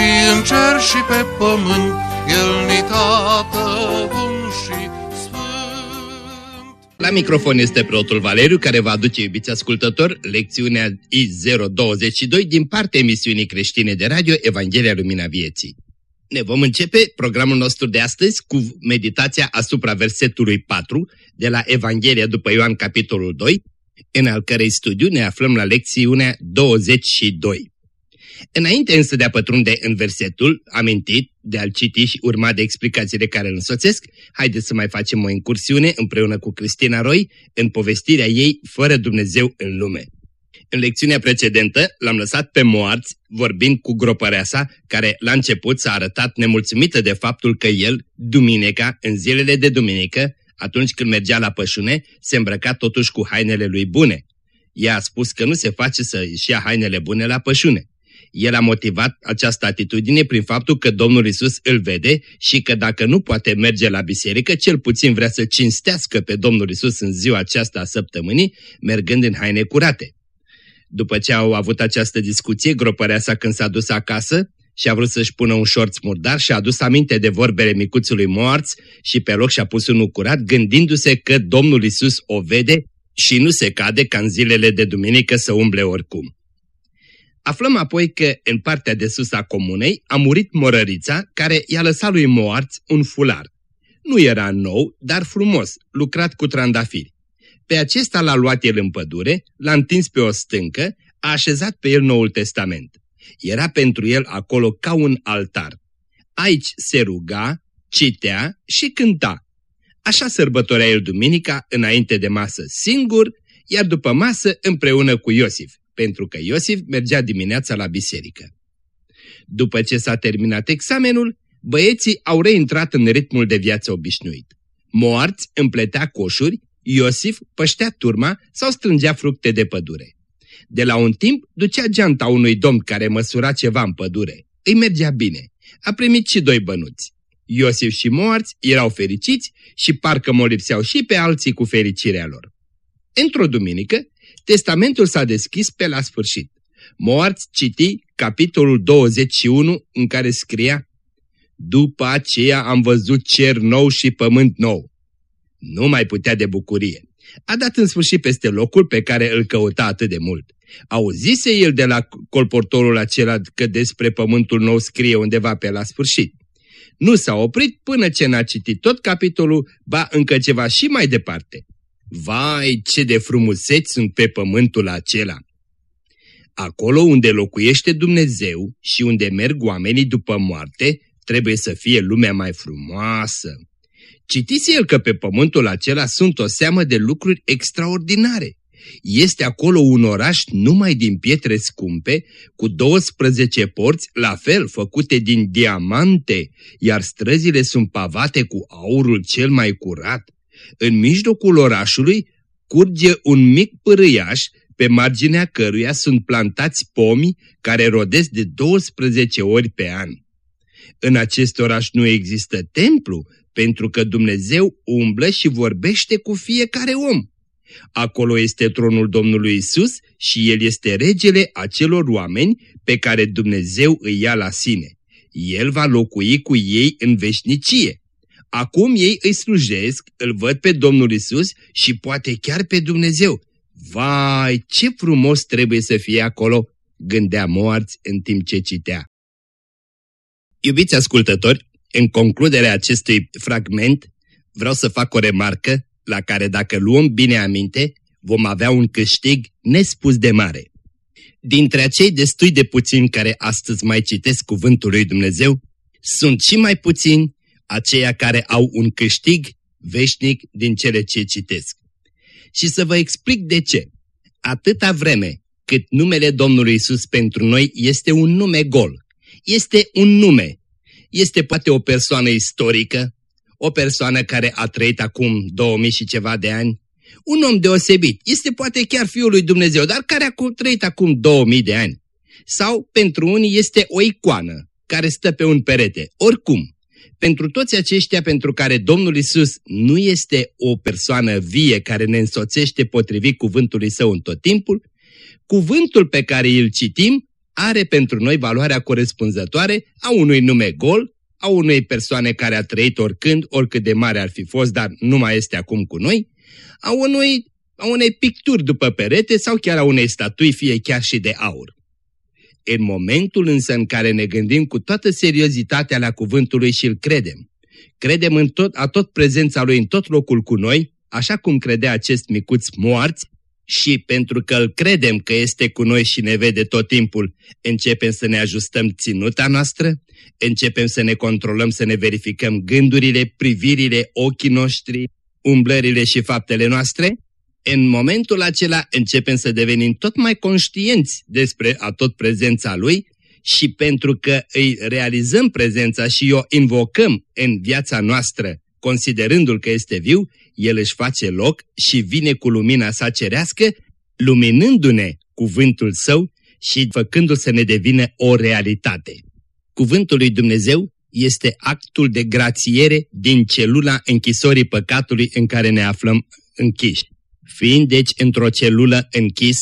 și în cer și pe pământ, El ni tată bun și sfânt. La microfon este preotul Valeriu care va aduce, iubiți ascultători, lecțiunea I022 din partea emisiunii creștine de radio Evanghelia Lumina Vieții. Ne vom începe programul nostru de astăzi cu meditația asupra versetului 4 de la Evanghelia după Ioan capitolul 2, în al cărei studiu ne aflăm la lecțiunea 22. Înainte însă de a pătrunde în versetul amintit, de a-l citi și urma de explicațiile care îl însoțesc, haideți să mai facem o incursiune împreună cu Cristina Roy în povestirea ei Fără Dumnezeu în lume. În lecțiunea precedentă l-am lăsat pe moarți vorbind cu gropăreasa, care la început s-a arătat nemulțumită de faptul că el, duminica, în zilele de duminică, atunci când mergea la pășune, se îmbrăca totuși cu hainele lui bune. Ea a spus că nu se face să își ia hainele bune la pășune. El a motivat această atitudine prin faptul că Domnul Isus îl vede și că dacă nu poate merge la biserică, cel puțin vrea să cinstească pe Domnul Isus în ziua aceasta a săptămânii, mergând în haine curate. După ce au avut această discuție, gropăreasa când s-a dus acasă și a vrut să-și pună un șorț murdar și a adus aminte de vorbele micuțului moarț și pe loc și-a pus unul curat, gândindu-se că Domnul Isus o vede și nu se cade ca în zilele de duminică să umble oricum. Aflăm apoi că în partea de sus a comunei a murit morărița care i-a lăsat lui Moarț un fular. Nu era nou, dar frumos, lucrat cu trandafiri. Pe acesta l-a luat el în pădure, l-a întins pe o stâncă, a așezat pe el Noul Testament. Era pentru el acolo ca un altar. Aici se ruga, citea și cânta. Așa sărbătorea el duminica înainte de masă singur, iar după masă împreună cu Iosif, pentru că Iosif mergea dimineața la biserică. După ce s-a terminat examenul, băieții au reintrat în ritmul de viață obișnuit. Moarți împletea coșuri, Iosif păștea turma sau strângea fructe de pădure. De la un timp ducea geanta unui domn care măsura ceva în pădure. Îi mergea bine. A primit și doi bănuți. Iosif și Moarți erau fericiți și parcă molipseau și pe alții cu fericirea lor. Într-o duminică, testamentul s-a deschis pe la sfârșit. Moarți citi capitolul 21 în care scria După aceea am văzut cer nou și pământ nou. Nu mai putea de bucurie. A dat în sfârșit peste locul pe care îl căuta atât de mult. Auzise el de la colportorul acela că despre pământul nou scrie undeva pe la sfârșit. Nu s-a oprit până ce n-a citit tot capitolul, ba încă ceva și mai departe. Vai, ce de frumuseți sunt pe pământul acela! Acolo unde locuiește Dumnezeu și unde merg oamenii după moarte, trebuie să fie lumea mai frumoasă. Citise el că pe pământul acela sunt o seamă de lucruri extraordinare. Este acolo un oraș numai din pietre scumpe, cu 12 porți, la fel făcute din diamante, iar străzile sunt pavate cu aurul cel mai curat. În mijlocul orașului curge un mic pârâiaș, pe marginea căruia sunt plantați pomi care rodesc de 12 ori pe an. În acest oraș nu există templu, pentru că Dumnezeu umblă și vorbește cu fiecare om. Acolo este tronul Domnului Isus și El este regele acelor oameni pe care Dumnezeu îi ia la sine. El va locui cu ei în veșnicie. Acum ei îi slujesc, îl văd pe Domnul Isus și poate chiar pe Dumnezeu. Vai, ce frumos trebuie să fie acolo, gândea moarți în timp ce citea. Iubiți ascultători, în concluderea acestui fragment, vreau să fac o remarcă la care dacă luăm bine aminte, vom avea un câștig nespus de mare. Dintre acei destui de puțini care astăzi mai citesc cuvântul lui Dumnezeu, sunt și mai puțini aceia care au un câștig veșnic din cele ce citesc. Și să vă explic de ce. Atâta vreme cât numele Domnului Isus pentru noi este un nume gol, Este un nume. Este poate o persoană istorică, o persoană care a trăit acum 2000 și ceva de ani, un om deosebit. Este poate chiar Fiul lui Dumnezeu, dar care a trăit acum 2000 de ani. Sau, pentru unii, este o icoană care stă pe un perete. Oricum, pentru toți aceștia pentru care Domnul Isus nu este o persoană vie care ne însoțește potrivit cuvântului său în tot timpul, cuvântul pe care îl citim are pentru noi valoarea corespunzătoare a unui nume gol, a unei persoane care a trăit oricând, oricât de mare ar fi fost, dar nu mai este acum cu noi, a, unui, a unei picturi după perete sau chiar a unei statui, fie chiar și de aur. În momentul însă în care ne gândim cu toată seriozitatea la cuvântul lui și îl credem, credem în tot, a tot prezența lui în tot locul cu noi, așa cum credea acest micuț moarți, și pentru că îl credem că este cu noi și ne vede tot timpul, începem să ne ajustăm ținuta noastră, începem să ne controlăm, să ne verificăm gândurile, privirile, ochii noștri, umblările și faptele noastre, în momentul acela începem să devenim tot mai conștienți despre a tot prezența Lui și pentru că îi realizăm prezența și o invocăm în viața noastră, considerându-L că este viu, El își face loc și vine cu lumina sa cerească, luminându-ne cuvântul Său și făcându-l să ne devină o realitate. Cuvântul lui Dumnezeu este actul de grațiere din celula închisorii păcatului în care ne aflăm închiși. Fiind deci într-o celulă închis,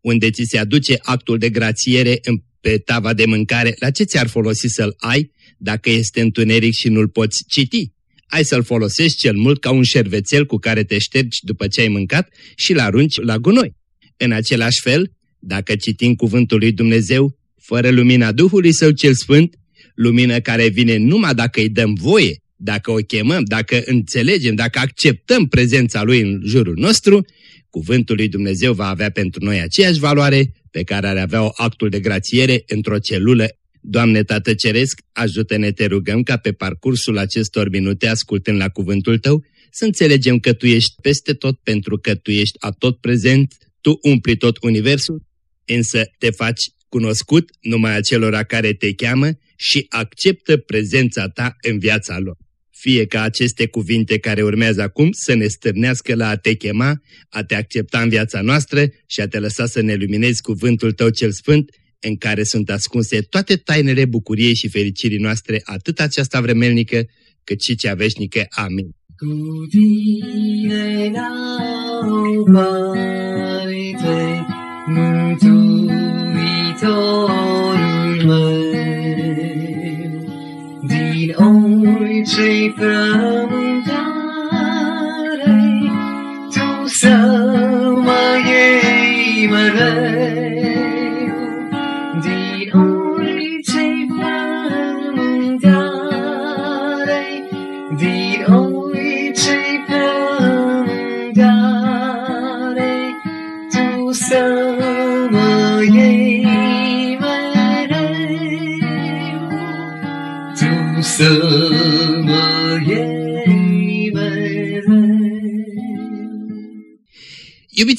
unde ți se aduce actul de grațiere în, pe tava de mâncare, la ce ți-ar folosi să-l ai dacă este întuneric și nu-l poți citi? Ai să-l folosești cel mult ca un șervețel cu care te ștergi după ce ai mâncat și l arunci la gunoi. În același fel, dacă citim cuvântul lui Dumnezeu, fără lumina Duhului Său cel Sfânt, lumină care vine numai dacă îi dăm voie dacă o chemăm, dacă înțelegem, dacă acceptăm prezența Lui în jurul nostru, cuvântul lui Dumnezeu va avea pentru noi aceeași valoare pe care ar avea o actul de grațiere într-o celulă. Doamne Tată Ceresc, ajută-ne, te rugăm ca pe parcursul acestor minute, ascultând la cuvântul Tău, să înțelegem că Tu ești peste tot pentru că Tu ești a tot prezent, Tu umpli tot universul, însă te faci cunoscut numai acelora care te cheamă și acceptă prezența Ta în viața lor fie ca aceste cuvinte care urmează acum să ne stârnească la a te chema, a te accepta în viața noastră și a te lăsa să ne luminezi cuvântul tău cel sfânt, în care sunt ascunse toate tainele bucuriei și fericirii noastre, atât aceasta vremelnică, cât și cea veșnică. Amin. Cu tine mântuitorul meu, din orice frământare, Tu să mă iei mereu.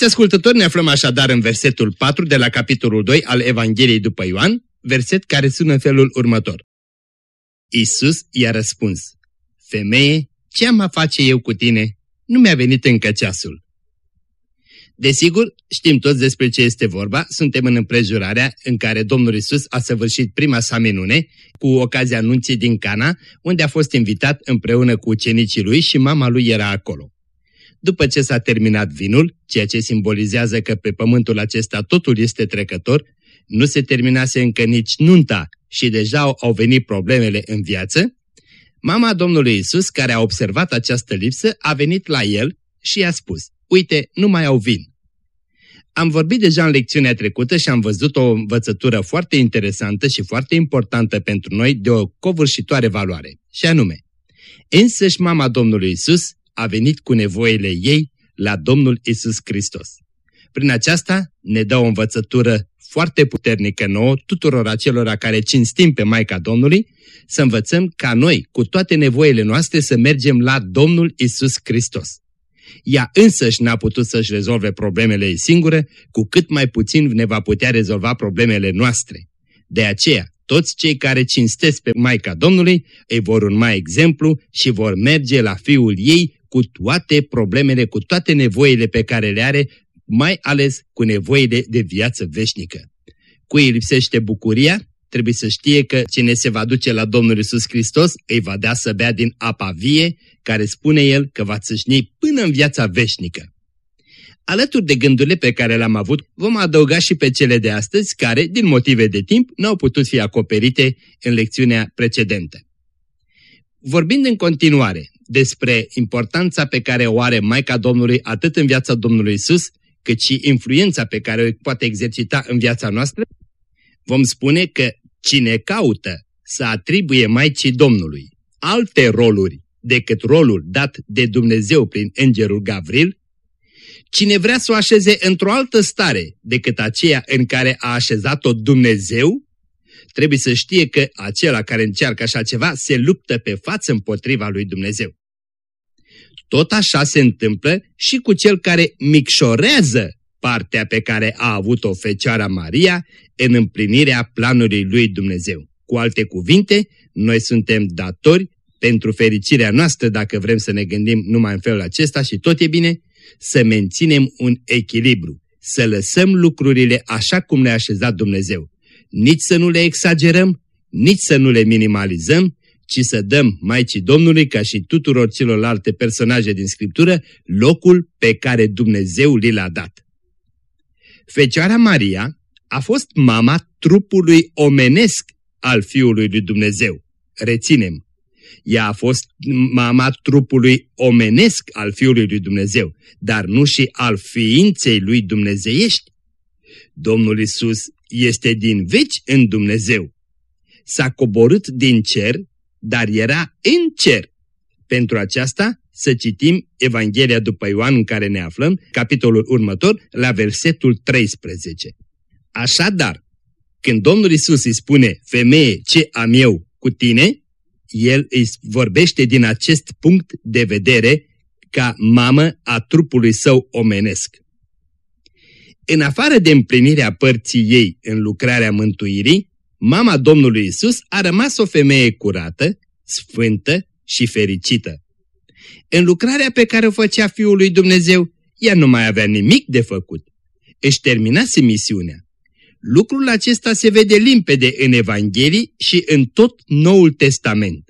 Iubiți ascultători, ne aflăm așadar în versetul 4 de la capitolul 2 al Evangheliei după Ioan, verset care sună în felul următor. Isus i-a răspuns, Femeie, ce am a face eu cu tine? Nu mi-a venit încă ceasul. Desigur, știm toți despre ce este vorba, suntem în împrejurarea în care Domnul Isus a săvârșit prima sa minune cu ocazia anunții din Cana, unde a fost invitat împreună cu ucenicii lui și mama lui era acolo. După ce s-a terminat vinul, ceea ce simbolizează că pe pământul acesta totul este trecător, nu se terminase încă nici nunta și deja au venit problemele în viață, mama Domnului Isus, care a observat această lipsă, a venit la el și i-a spus, uite, nu mai au vin. Am vorbit deja în lecțiunea trecută și am văzut o învățătură foarte interesantă și foarte importantă pentru noi de o covârșitoare valoare, și anume, însăși mama Domnului Isus a venit cu nevoile ei la Domnul Isus Hristos. Prin aceasta ne dă o învățătură foarte puternică nouă tuturor acelora care cinstim pe Maica Domnului, să învățăm ca noi, cu toate nevoile noastre, să mergem la Domnul Isus Hristos. Ea însăși n-a putut să-și rezolve problemele ei singură, cu cât mai puțin ne va putea rezolva problemele noastre. De aceea, Toți cei care cinstesc pe Maica Domnului îi vor urma exemplu și vor merge la Fiul ei cu toate problemele, cu toate nevoile pe care le are, mai ales cu nevoile de viață veșnică. Cui îi lipsește bucuria, trebuie să știe că cine se va duce la Domnul Isus Hristos îi va da să bea din apa vie, care spune el că va țâșni până în viața veșnică. Alături de gândurile pe care le-am avut, vom adăuga și pe cele de astăzi, care, din motive de timp, nu au putut fi acoperite în lecțiunea precedentă. Vorbind în continuare despre importanța pe care o are Maica Domnului atât în viața Domnului Isus, cât și influența pe care o poate exercita în viața noastră, vom spune că cine caută să atribuie Maicii Domnului alte roluri decât rolul dat de Dumnezeu prin Îngerul Gavril, Cine vrea să o așeze într-o altă stare decât aceea în care a așezat-o Dumnezeu, trebuie să știe că acela care încearcă așa ceva se luptă pe față împotriva lui Dumnezeu. Tot așa se întâmplă și cu cel care micșorează partea pe care a avut-o Fecioara Maria în împlinirea planului lui Dumnezeu. Cu alte cuvinte, noi suntem datori pentru fericirea noastră dacă vrem să ne gândim numai în felul acesta și tot e bine, să menținem un echilibru, să lăsăm lucrurile așa cum le-a așezat Dumnezeu. Nici să nu le exagerăm, nici să nu le minimalizăm, ci să dăm Maicii Domnului, ca și tuturor celorlalte personaje din Scriptură, locul pe care Dumnezeu li l-a dat. Fecioara Maria a fost mama trupului omenesc al Fiului lui Dumnezeu. Reținem, ea a fost mama trupului omenesc al Fiului lui Dumnezeu, dar nu și al ființei lui dumnezeiești. Domnul Isus este din veci în Dumnezeu. S-a coborât din cer, dar era în cer. Pentru aceasta să citim Evanghelia după Ioan în care ne aflăm, capitolul următor, la versetul 13. Așadar, când Domnul Isus îi spune, femeie, ce am eu cu tine, el îi vorbește din acest punct de vedere ca mamă a trupului său omenesc. În afară de împlinirea părții ei în lucrarea mântuirii, mama Domnului Isus a rămas o femeie curată, sfântă și fericită. În lucrarea pe care o făcea Fiul lui Dumnezeu, ea nu mai avea nimic de făcut. Își terminase misiunea. Lucrul acesta se vede limpede în Evanghelii și în tot Noul Testament.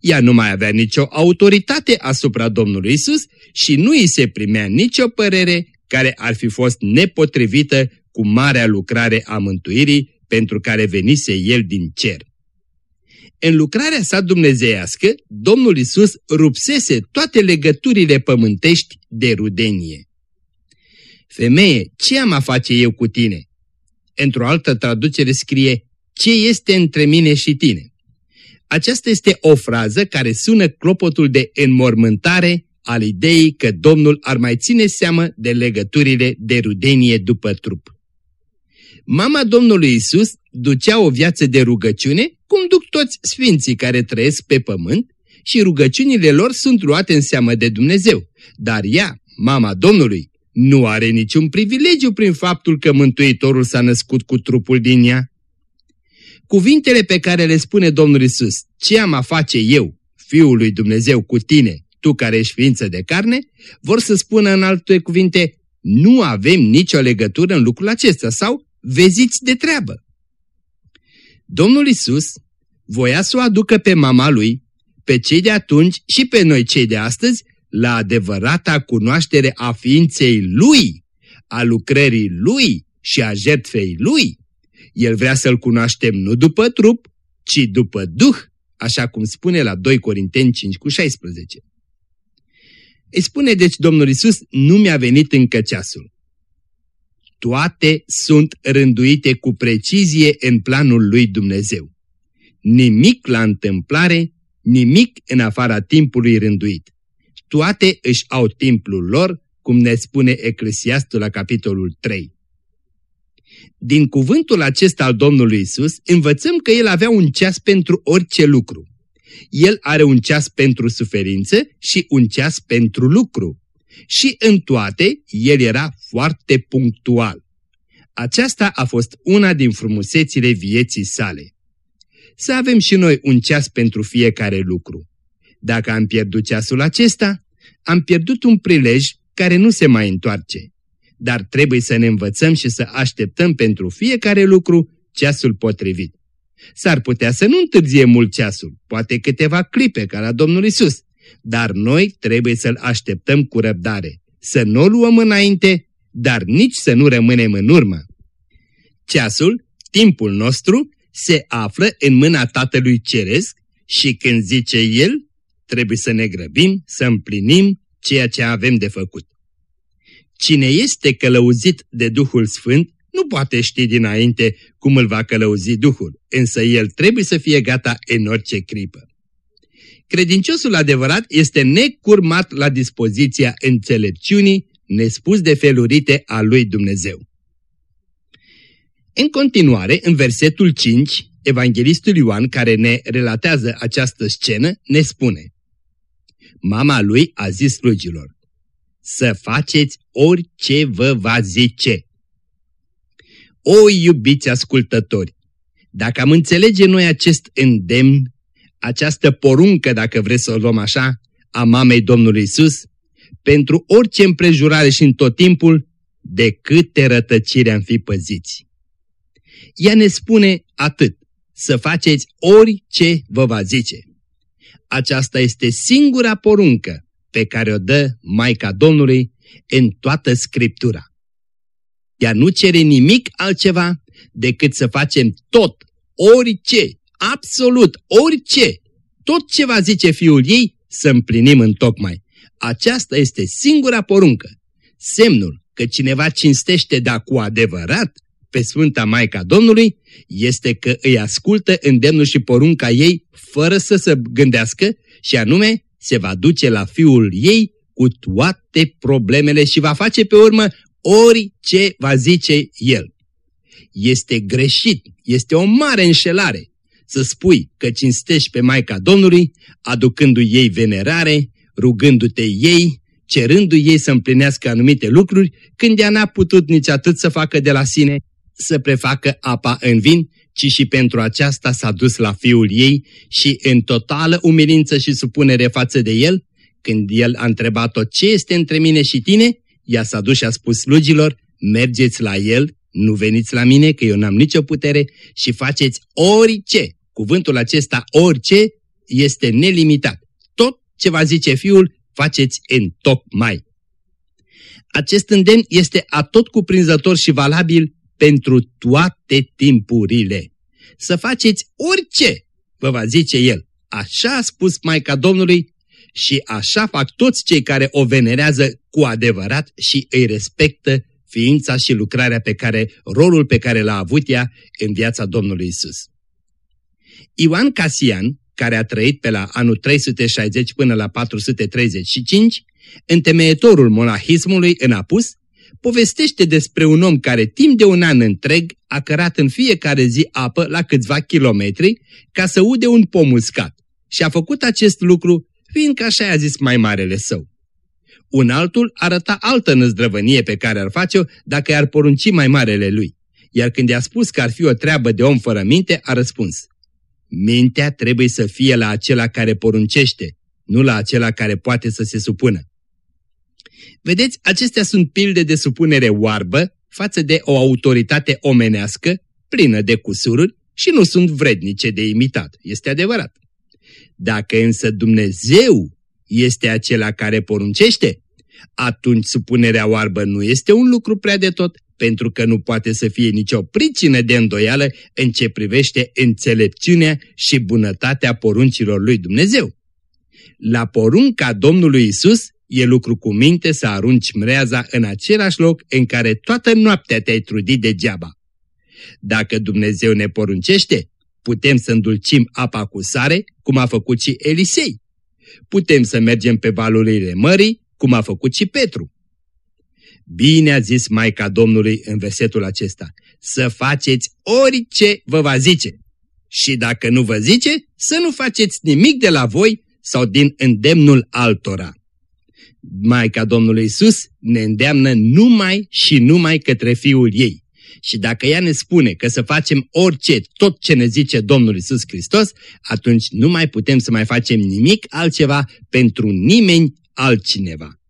Ea nu mai avea nicio autoritate asupra Domnului Isus și nu îi se primea nicio părere care ar fi fost nepotrivită cu marea lucrare a mântuirii pentru care venise El din cer. În lucrarea sa dumnezeiască, Domnul Isus rupsese toate legăturile pământești de rudenie. Femeie, ce am a face eu cu tine? Într-o altă traducere scrie, ce este între mine și tine? Aceasta este o frază care sună clopotul de înmormântare al ideii că Domnul ar mai ține seamă de legăturile de rudenie după trup. Mama Domnului Isus ducea o viață de rugăciune, cum duc toți sfinții care trăiesc pe pământ, și rugăciunile lor sunt luate în seamă de Dumnezeu. Dar ea, mama Domnului, nu are niciun privilegiu prin faptul că Mântuitorul s-a născut cu trupul din ea. Cuvintele pe care le spune Domnul Isus, ce am a face eu, Fiul lui Dumnezeu, cu tine, tu care ești ființă de carne, vor să spună în alte cuvinte, nu avem nicio legătură în lucrul acesta sau veziți de treabă. Domnul Isus voia să o aducă pe mama lui, pe cei de atunci și pe noi cei de astăzi, la adevărata cunoaștere a ființei lui, a lucrării lui și a jertfei lui. El vrea să-L cunoaștem nu după trup, ci după Duh, așa cum spune la 2 Corinteni 5 cu 16. Îi spune deci Domnul Isus, nu mi-a venit încă ceasul. Toate sunt rânduite cu precizie în planul lui Dumnezeu. Nimic la întâmplare, nimic în afara timpului rânduit. Toate își au timpul lor, cum ne spune Eclesiastul la capitolul 3. Din cuvântul acesta al Domnului Isus, învățăm că El avea un ceas pentru orice lucru. El are un ceas pentru suferință și un ceas pentru lucru. Și în toate, El era foarte punctual. Aceasta a fost una din frumusețile vieții sale. să avem și noi un ceas pentru fiecare lucru. Dacă am pierdut ceasul acesta, am pierdut un prilej care nu se mai întoarce. Dar trebuie să ne învățăm și să așteptăm pentru fiecare lucru ceasul potrivit. S-ar putea să nu întârzie mult ceasul, poate câteva clipe ca la Domnul Isus, dar noi trebuie să-L așteptăm cu răbdare, să nu o luăm înainte, dar nici să nu rămânem în urmă. Ceasul, timpul nostru, se află în mâna Tatălui Ceresc și când zice El, trebuie să ne grăbim, să împlinim ceea ce avem de făcut. Cine este călăuzit de Duhul Sfânt nu poate ști dinainte cum îl va călăuzi Duhul, însă el trebuie să fie gata în orice clipă. Credinciosul adevărat este necurmat la dispoziția înțelepciunii nespus de felurite a lui Dumnezeu. În continuare, în versetul 5, evanghelistul Ioan, care ne relatează această scenă, ne spune Mama lui a zis slugilor, să faceți orice vă va zice. O, iubiți ascultători, dacă am înțelege noi acest îndemn, această poruncă, dacă vreți să o luăm așa, a mamei Domnului Isus, pentru orice împrejurare și în tot timpul, de câte rătăciri am fi păziți. Ea ne spune atât, să faceți orice vă va zice. Aceasta este singura poruncă pe care o dă Maica Domnului în toată Scriptura. Ea nu cere nimic altceva decât să facem tot, orice, absolut orice, tot ce va zice Fiul ei, să împlinim în tocmai. Aceasta este singura poruncă, semnul că cineva cinstește da cu adevărat pe Sfânta Maica Domnului, este că îi ascultă îndemnul și porunca ei fără să se gândească și anume se va duce la Fiul ei cu toate problemele și va face pe urmă orice va zice el. Este greșit, este o mare înșelare să spui că cinstești pe Maica Domnului, aducându-i ei venerare, rugându-te ei, cerându-i ei să împlinească anumite lucruri, când ea n-a putut nici atât să facă de la sine, să prefacă apa în vin, ci și pentru aceasta s-a dus la fiul ei și în totală umilință și supunere față de el, când el a întrebat-o ce este între mine și tine, ea s-a dus și a spus slugilor, mergeți la el, nu veniți la mine, că eu n-am nicio putere, și faceți orice. Cuvântul acesta, orice, este nelimitat. Tot ce va zice Fiul, faceți în tocmai. Acest îndemn este atot cuprinzător și valabil pentru toate timpurile. Să faceți orice, vă va zice El. Așa a spus Maica Domnului și așa fac toți cei care o venerează cu adevărat și îi respectă ființa și lucrarea pe care, rolul pe care l-a avut ea în viața Domnului Isus. Ioan Casian, care a trăit pe la anul 360 până la 435, întemeietorul monahismului în apus, povestește despre un om care timp de un an întreg a cărat în fiecare zi apă la câțiva kilometri ca să ude un pom uscat și a făcut acest lucru fiindcă așa a zis mai marele său. Un altul arăta altă năzdrăvănie pe care ar face-o dacă i-ar porunci mai marele lui, iar când i-a spus că ar fi o treabă de om fără minte, a răspuns, Mintea trebuie să fie la acela care poruncește, nu la acela care poate să se supună. Vedeți, acestea sunt pilde de supunere oarbă față de o autoritate omenească, plină de cusururi și nu sunt vrednice de imitat. Este adevărat. Dacă însă Dumnezeu este acela care poruncește, atunci supunerea oarbă nu este un lucru prea de tot, pentru că nu poate să fie nicio pricină de îndoială în ce privește înțelepciunea și bunătatea poruncilor lui Dumnezeu. La porunca Domnului Isus e lucru cu minte să arunci mreaza în același loc în care toată noaptea te-ai trudit degeaba. Dacă Dumnezeu ne poruncește, putem să îndulcim apa cu sare, cum a făcut și Elisei. Putem să mergem pe valurile mării, cum a făcut și Petru. Bine a zis Maica Domnului în versetul acesta, să faceți orice vă va zice. Și dacă nu vă zice, să nu faceți nimic de la voi sau din îndemnul altora. Maica Domnului Isus ne îndeamnă numai și numai către Fiul ei. Și dacă ea ne spune că să facem orice, tot ce ne zice Domnul Isus Hristos, atunci nu mai putem să mai facem nimic altceva pentru nimeni altcineva.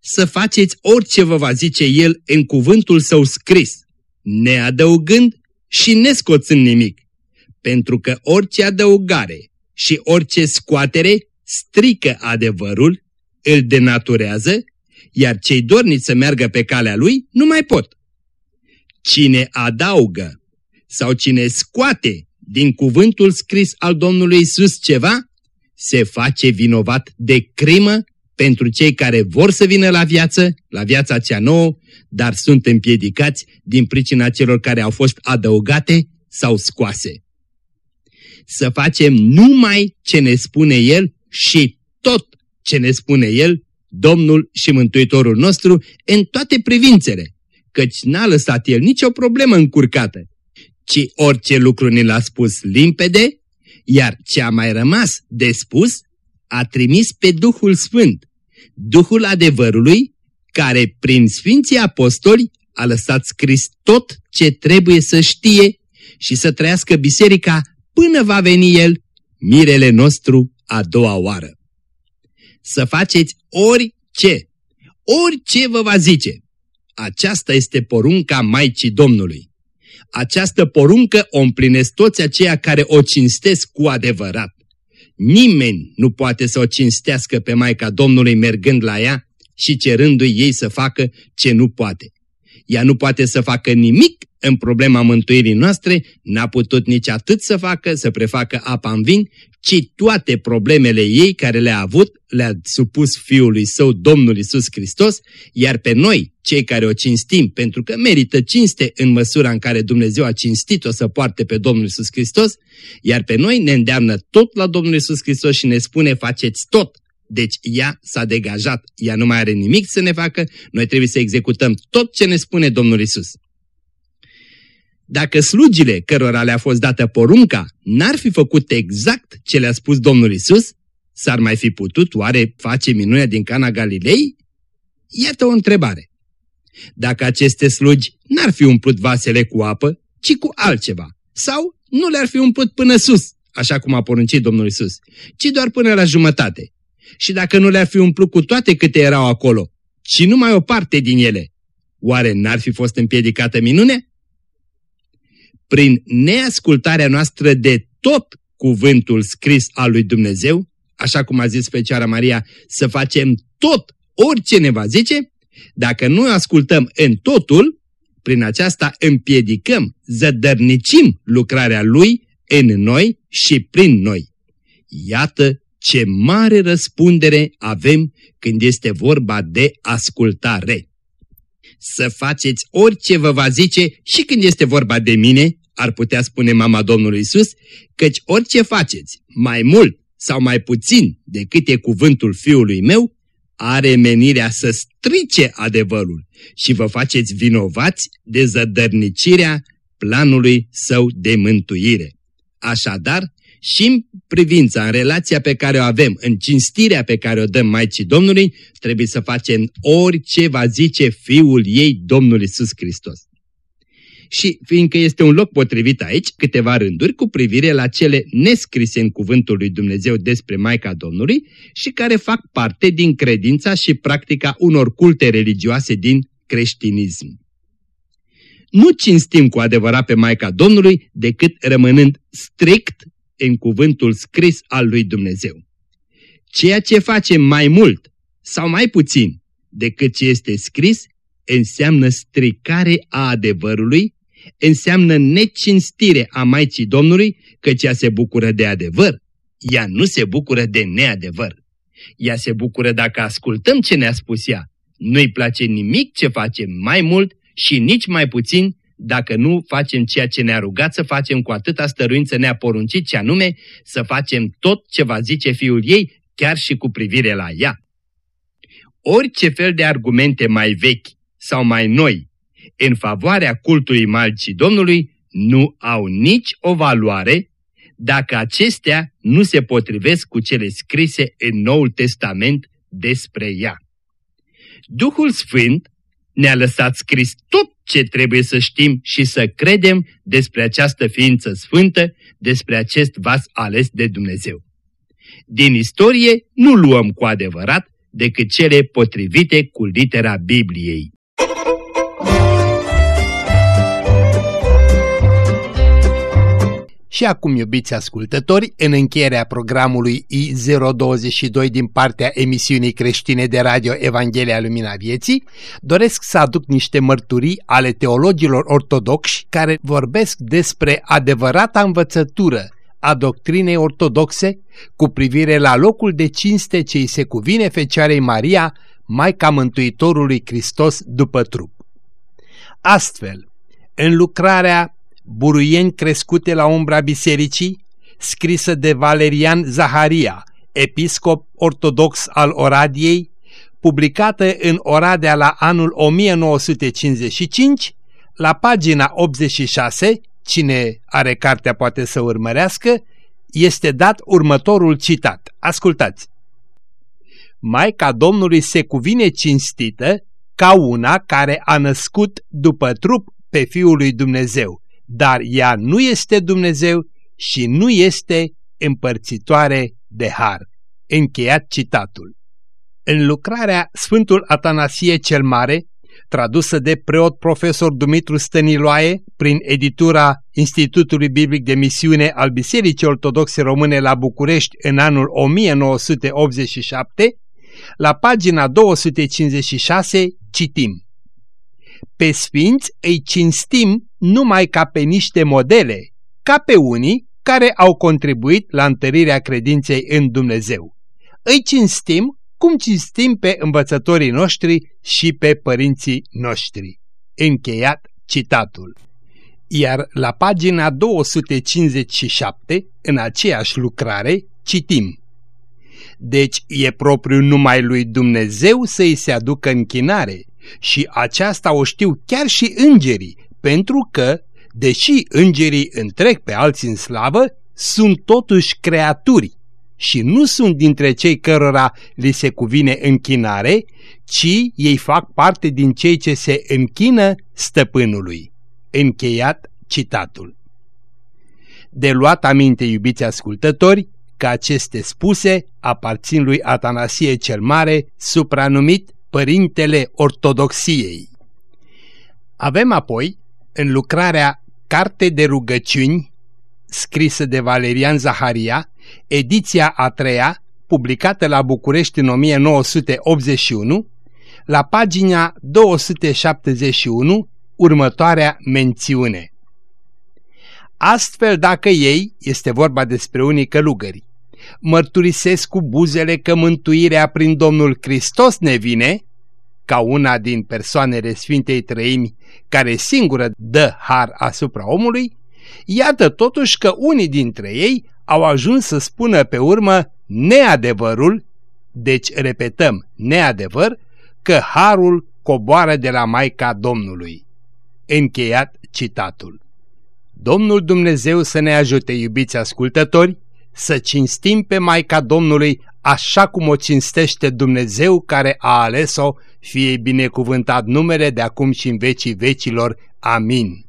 Să faceți orice vă va zice El în cuvântul său scris, neadăugând și nescoțând nimic, pentru că orice adăugare și orice scoatere strică adevărul, îl denaturează, iar cei dorniți să meargă pe calea lui nu mai pot. Cine adaugă sau cine scoate din cuvântul scris al Domnului Isus ceva, se face vinovat de crimă pentru cei care vor să vină la viață, la viața cea nouă, dar sunt împiedicați din pricina celor care au fost adăugate sau scoase. Să facem numai ce ne spune El și tot ce ne spune El, Domnul și Mântuitorul nostru, în toate privințele, căci n-a lăsat El nicio problemă încurcată, ci orice lucru ne l-a spus limpede, iar ce a mai rămas de spus, a trimis pe Duhul Sfânt, Duhul adevărului, care prin Sfinții Apostoli a lăsat scris tot ce trebuie să știe și să trăiască biserica până va veni El, mirele nostru, a doua oară. Să faceți orice, orice vă va zice. Aceasta este porunca Maicii Domnului. Această poruncă o împlinesc toți aceia care o cinstesc cu adevărat. Nimeni nu poate să o cinstească pe Maica Domnului mergând la ea și cerându-i ei să facă ce nu poate. Ea nu poate să facă nimic în problema mântuirii noastre, n-a putut nici atât să facă, să prefacă apa în vin, ci toate problemele ei care le-a avut, le-a supus Fiului Său, Domnul Isus Hristos, iar pe noi, cei care o cinstim, pentru că merită cinste în măsura în care Dumnezeu a cinstit-o să poarte pe Domnul Isus Hristos, iar pe noi ne îndeamnă tot la Domnul Isus Hristos și ne spune faceți tot. Deci ea s-a degajat, ea nu mai are nimic să ne facă, noi trebuie să executăm tot ce ne spune Domnul Isus. Dacă slugile cărora le-a fost dată porunca n-ar fi făcut exact ce le-a spus Domnul Isus, s-ar mai fi putut oare face minunea din Cana Galilei? Iată o întrebare. Dacă aceste slugi n-ar fi umplut vasele cu apă, ci cu altceva, sau nu le-ar fi umplut până sus, așa cum a poruncit Domnul Isus, ci doar până la jumătate. Și dacă nu le-ar fi umplut cu toate câte erau acolo, ci numai o parte din ele, oare n-ar fi fost împiedicată minunea? Prin neascultarea noastră de tot cuvântul scris al lui Dumnezeu, așa cum a zis Fecioara Maria, să facem tot orice ne va zice, dacă nu ascultăm în totul, prin aceasta împiedicăm, zădărnicim lucrarea Lui în noi și prin noi. Iată ce mare răspundere avem când este vorba de ascultare să faceți orice vă va zice și când este vorba de mine, ar putea spune mama Domnului Isus, căci orice faceți, mai mult sau mai puțin decât e cuvântul fiului meu, are menirea să strice adevărul și vă faceți vinovați de zădărnicirea planului său de mântuire. Așadar, și în privința, în relația pe care o avem, în cinstirea pe care o dăm Maicii Domnului, trebuie să facem orice va zice Fiul ei, Domnul Isus Hristos. Și fiindcă este un loc potrivit aici, câteva rânduri cu privire la cele nescrise în cuvântul lui Dumnezeu despre Maica Domnului și care fac parte din credința și practica unor culte religioase din creștinism. Nu cinstim cu adevărat pe Maica Domnului decât rămânând strict în cuvântul scris al lui Dumnezeu. Ceea ce facem mai mult sau mai puțin decât ce este scris înseamnă stricare a adevărului, înseamnă necinstire a Maicii Domnului, căci ea se bucură de adevăr, ea nu se bucură de neadevăr. Ea se bucură dacă ascultăm ce ne-a spus ea. Nu-i place nimic ce facem mai mult și nici mai puțin dacă nu facem ceea ce ne-a rugat să facem cu atâta stăruință ne-a poruncit, ce anume să facem tot ce va zice Fiul ei, chiar și cu privire la ea. Orice fel de argumente mai vechi sau mai noi în favoarea cultului Malcii Domnului nu au nici o valoare dacă acestea nu se potrivesc cu cele scrise în Noul Testament despre ea. Duhul Sfânt Ne-a lăsat scris tot ce trebuie să știm și să credem despre această ființă sfântă, despre acest vas ales de Dumnezeu. Din istorie nu luăm cu adevărat decât cele potrivite cu litera Bibliei. Și acum, iubiți ascultători, în încheierea programului I022 din partea emisiunii creștine de radio Evanghelia Lumina Vieții, doresc să aduc niște mărturii ale teologilor ortodoxi care vorbesc despre adevărata învățătură a doctrinei ortodoxe cu privire la locul de cinste ce îi se cuvine Fecioarei Maria, Maica Mântuitorului Hristos după trup. Astfel, în lucrarea Buruieni crescute la umbra bisericii, scrisă de Valerian Zaharia, episcop ortodox al Oradiei, publicată în Oradea la anul 1955, la pagina 86, cine are cartea poate să urmărească, este dat următorul citat. Ascultați! Maica Domnului se cuvine cinstită ca una care a născut după trup pe Fiul lui Dumnezeu, dar ea nu este Dumnezeu și nu este împărțitoare de har. Încheiat citatul. În lucrarea Sfântul Atanasie cel Mare, tradusă de preot profesor Dumitru Stăniloae prin editura Institutului Biblic de Misiune al Bisericii Ortodoxe Române la București în anul 1987, la pagina 256 citim Pe sfinți îi cinstim numai ca pe niște modele, ca pe unii care au contribuit la întărirea credinței în Dumnezeu. Îi cinstim cum cinstim pe învățătorii noștri și pe părinții noștri. Încheiat citatul. Iar la pagina 257, în aceeași lucrare, citim Deci e propriu numai lui Dumnezeu să-i se aducă închinare și aceasta o știu chiar și îngerii, pentru că, deși îngerii întrec pe alții în slavă, sunt totuși creaturi și nu sunt dintre cei cărora li se cuvine închinare, ci ei fac parte din cei ce se închină stăpânului. Încheiat citatul. De luat aminte, iubiți ascultători, că aceste spuse aparțin lui Atanasie cel Mare, supranumit Părintele Ortodoxiei. Avem apoi în lucrarea Carte de rugăciuni, scrisă de Valerian Zaharia, ediția a treia, publicată la București în 1981, la pagina 271, următoarea mențiune. Astfel, dacă ei, este vorba despre unii călugări, mărturisesc cu buzele că mântuirea prin Domnul Hristos ne vine, ca una din persoanele Sfintei Trăimi care singură dă har asupra omului, iată totuși că unii dintre ei au ajuns să spună pe urmă neadevărul, deci repetăm neadevăr, că harul coboară de la Maica Domnului. Încheiat citatul. Domnul Dumnezeu să ne ajute, iubiți ascultători, să cinstim pe Maica Domnului așa cum o cinstește Dumnezeu care a ales-o, fie binecuvântat numele de acum și în vecii vecilor. Amin.